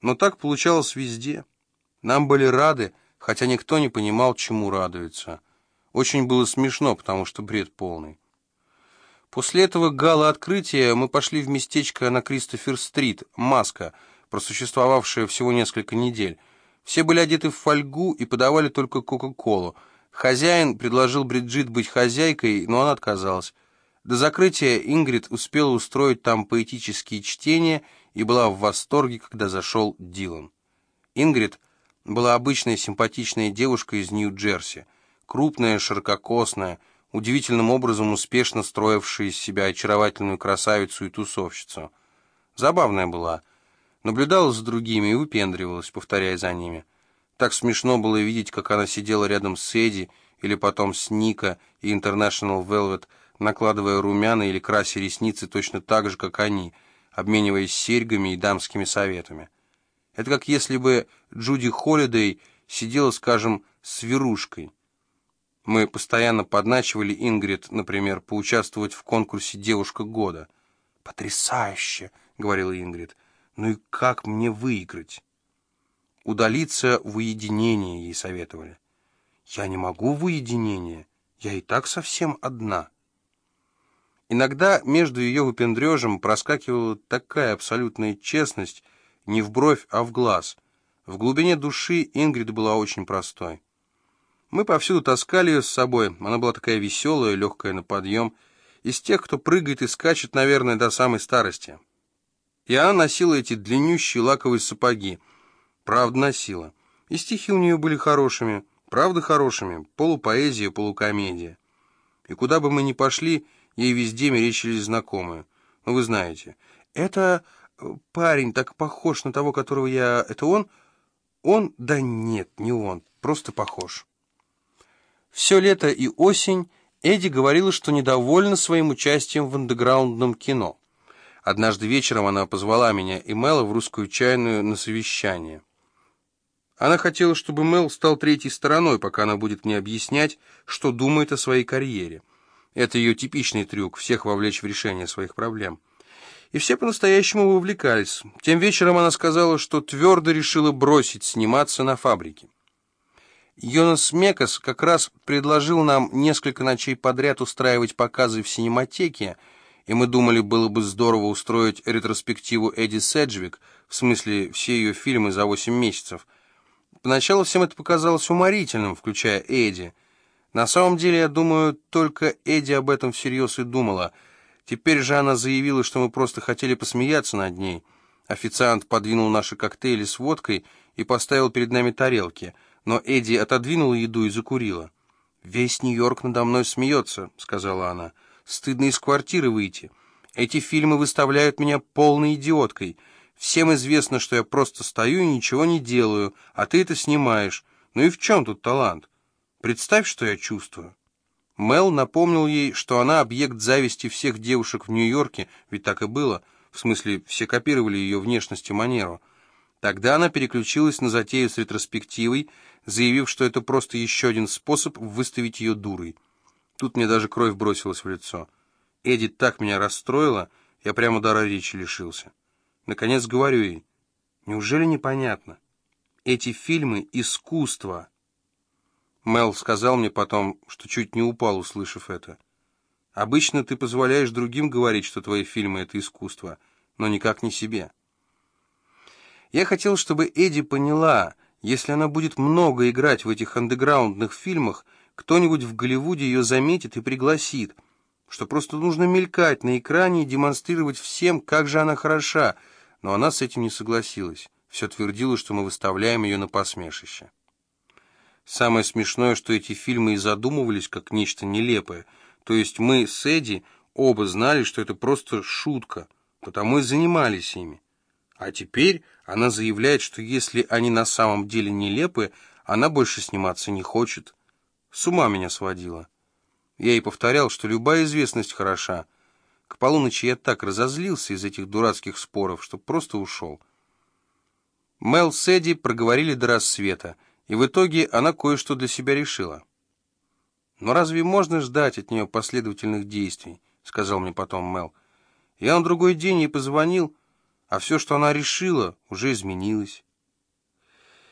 Но так получалось везде. Нам были рады, хотя никто не понимал, чему радуется. Очень было смешно, потому что бред полный. После этого гала-открытия мы пошли в местечко на Кристофер-стрит, Маска, просуществовавшее всего несколько недель. Все были одеты в фольгу и подавали только Кока-Колу. Хозяин предложил Бриджит быть хозяйкой, но она отказалась. До закрытия Ингрид успела устроить там поэтические чтения и была в восторге, когда зашел Дилан. Ингрид была обычная симпатичная девушка из Нью-Джерси, крупная, ширококосная, удивительным образом успешно строившая из себя очаровательную красавицу и тусовщицу. Забавная была, наблюдала за другими и выпендривалась, повторяя за ними. Так смешно было видеть, как она сидела рядом с Эдди или потом с Ника и International Velvet, накладывая румяна или крася ресницы точно так же, как они, обмениваясь серьгами и дамскими советами. Это как если бы Джуди Холидей сидела, скажем, с верушкой. Мы постоянно подначивали Ингрид, например, поучаствовать в конкурсе «Девушка года». «Потрясающе!» — говорила Ингрид. «Ну и как мне выиграть?» Удалиться в уединение ей советовали. «Я не могу в уединение, я и так совсем одна». Иногда между ее выпендрежем проскакивала такая абсолютная честность, не в бровь, а в глаз. В глубине души Ингрид была очень простой. Мы повсюду таскали ее с собой, она была такая веселая, легкая на подъем, из тех, кто прыгает и скачет, наверное, до самой старости. И она носила эти длиннющие лаковые сапоги. Правда, носила. И стихи у нее были хорошими, правда хорошими, полупоэзия, полукомедия. И куда бы мы ни пошли, Ей везде мерещились знакомые. Ну, вы знаете. Это э, парень так похож на того, которого я... Это он? Он? Да нет, не он. Просто похож. Все лето и осень Эдди говорила, что недовольна своим участием в андеграундном кино. Однажды вечером она позвала меня и Мэла в русскую чайную на совещание. Она хотела, чтобы Мэл стал третьей стороной, пока она будет мне объяснять, что думает о своей карьере. Это ее типичный трюк – всех вовлечь в решение своих проблем. И все по-настоящему вовлекались. Тем вечером она сказала, что твердо решила бросить сниматься на фабрике. Йонас Мекас как раз предложил нам несколько ночей подряд устраивать показы в синематеке, и мы думали, было бы здорово устроить ретроспективу Эдди Седжвик, в смысле все ее фильмы за 8 месяцев. Поначалу всем это показалось уморительным, включая Эдди – на самом деле, я думаю, только Эдди об этом всерьез и думала. Теперь же она заявила, что мы просто хотели посмеяться над ней. Официант подвинул наши коктейли с водкой и поставил перед нами тарелки, но Эдди отодвинула еду и закурила. «Весь Нью-Йорк надо мной смеется», — сказала она. «Стыдно из квартиры выйти. Эти фильмы выставляют меня полной идиоткой. Всем известно, что я просто стою и ничего не делаю, а ты это снимаешь. Ну и в чем тут талант?» Представь, что я чувствую». Мел напомнил ей, что она объект зависти всех девушек в Нью-Йорке, ведь так и было, в смысле, все копировали ее внешность и манеру. Тогда она переключилась на затею с ретроспективой, заявив, что это просто еще один способ выставить ее дурой. Тут мне даже кровь бросилась в лицо. Эдди так меня расстроила, я прямо дара речи лишился. Наконец говорю ей, неужели непонятно? Эти фильмы — искусство. Мел сказал мне потом, что чуть не упал, услышав это. Обычно ты позволяешь другим говорить, что твои фильмы — это искусство, но никак не себе. Я хотел, чтобы Эдди поняла, если она будет много играть в этих андеграундных фильмах, кто-нибудь в Голливуде ее заметит и пригласит, что просто нужно мелькать на экране и демонстрировать всем, как же она хороша, но она с этим не согласилась. Все твердила, что мы выставляем ее на посмешище. Самое смешное, что эти фильмы и задумывались как нечто нелепое. То есть мы с Эдди оба знали, что это просто шутка, потому и занимались ими. А теперь она заявляет, что если они на самом деле нелепые, она больше сниматься не хочет. С ума меня сводила. Я ей повторял, что любая известность хороша. К полуночи я так разозлился из этих дурацких споров, что просто ушел. Мел с Эдди проговорили до рассвета и в итоге она кое-что для себя решила. «Но разве можно ждать от нее последовательных действий?» — сказал мне потом Мел. Я на другой день ей позвонил, А все, что она решила, уже изменилось.